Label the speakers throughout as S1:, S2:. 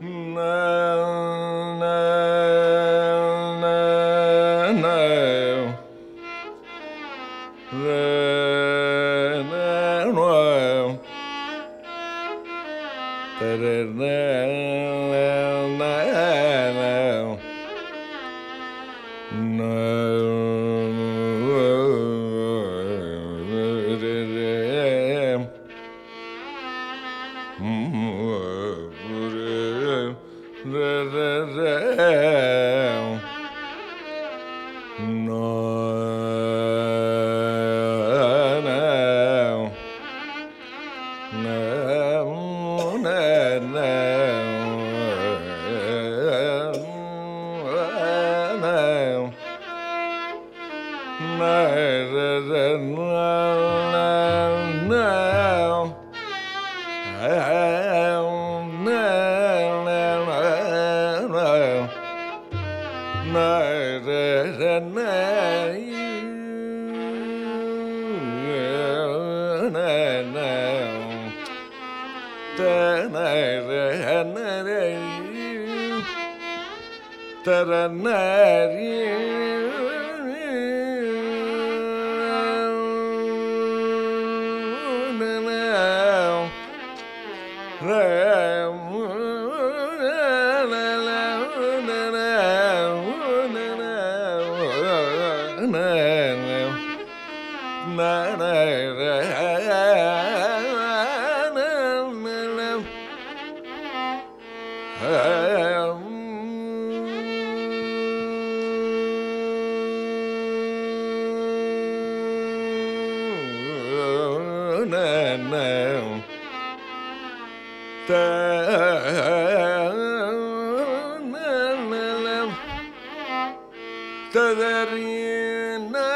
S1: No. Taranari. Tadarina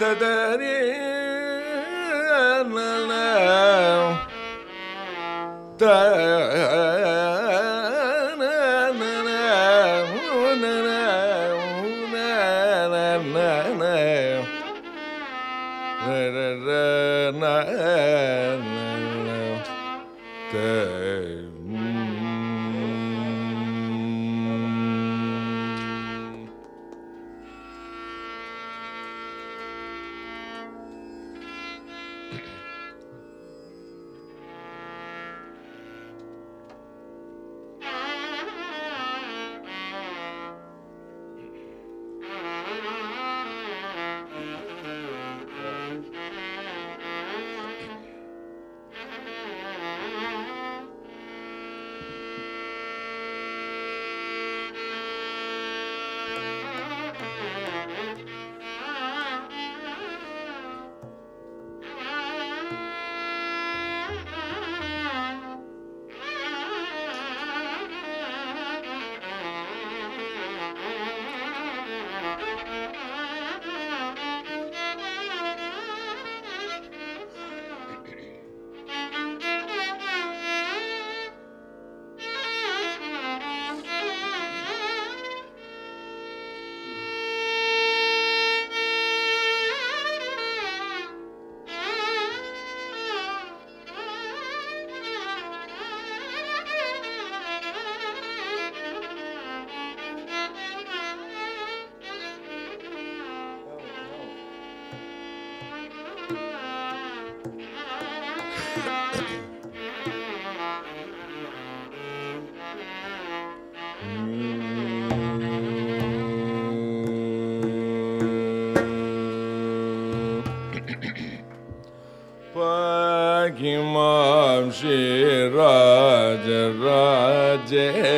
S1: تدري na na na Rajeshwari.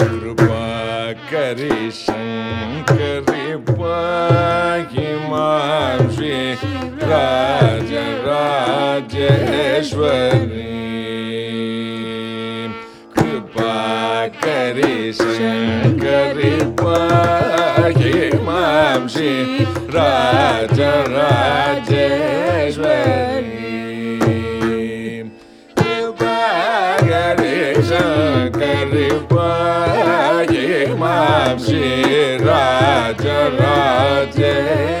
S1: कृपा करिं करिपा हिमा Raj Rajeshwari. Hari Shankari Mahimamsi Raja Rajeshwari Hari Shankari Mahimamsi Raja Rajeshwari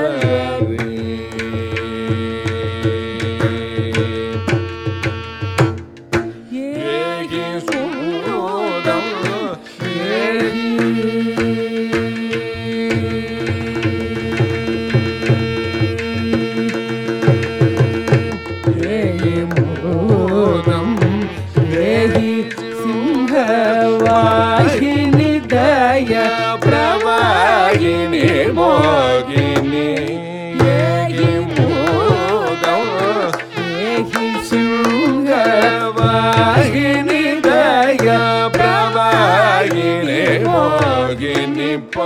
S1: प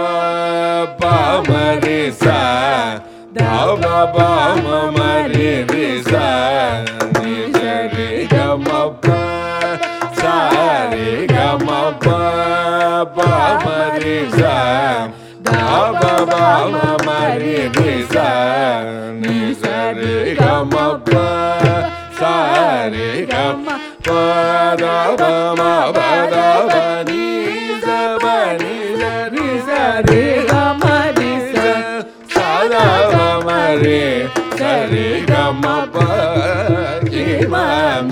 S1: पाम रे सा धा पाम रे रे सा नि रे ग म प सा रे ग म प पाम रे सा धा पाम रे रे सा नि रे ग म प
S2: सा
S1: रे ग म प धा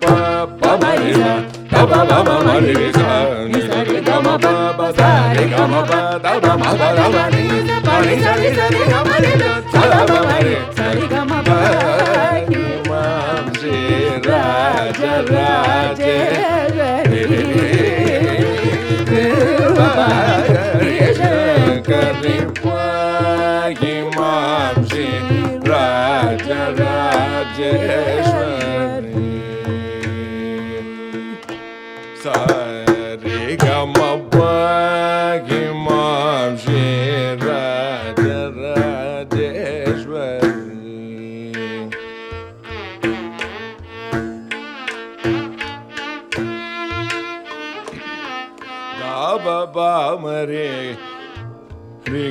S1: pa pa ma re sa da ba ba ma ma re sa ni sa re ga ma Raja, Raja, sa re ga ma Raja, Raja, ba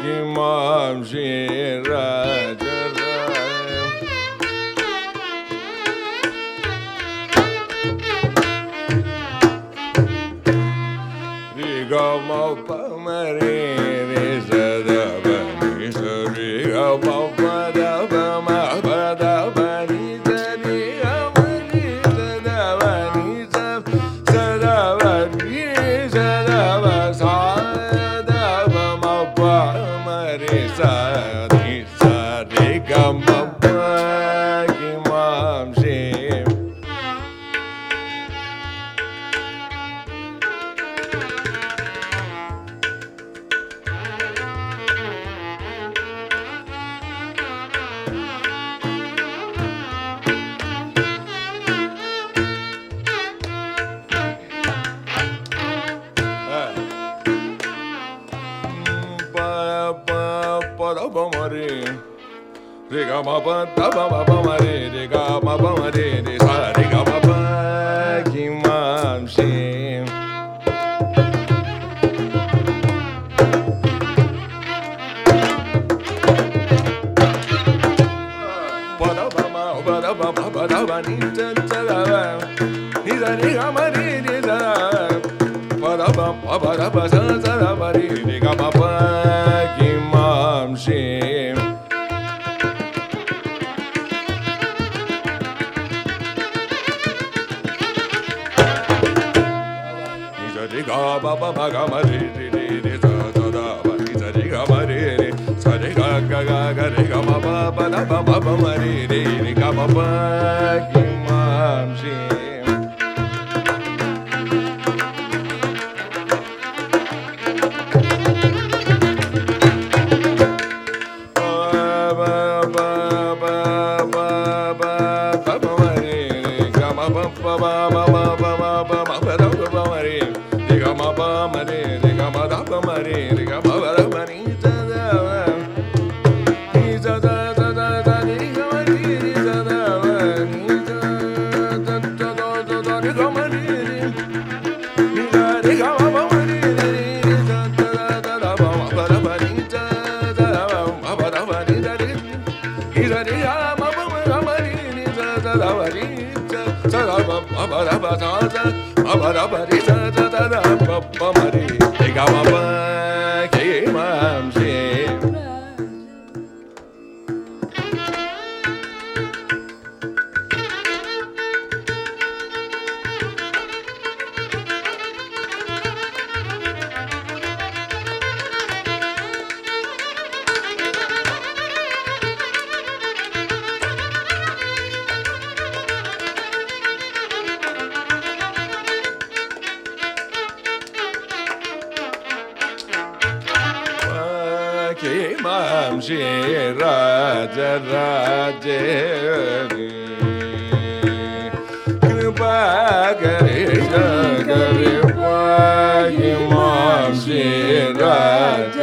S1: ki ma shi मरे दे गा परे दे हरिकामांसि ga ba ba ma ga ma re re re re sa sa da ba ni sa re ga ma re re sa re ga ga ga ga re ga ma ba ba da ba ba ba ma re re re ga ma pa ki Mam Shri Raja Rajani Kripa Kare Kare Mam Shri Raja Rajeshwari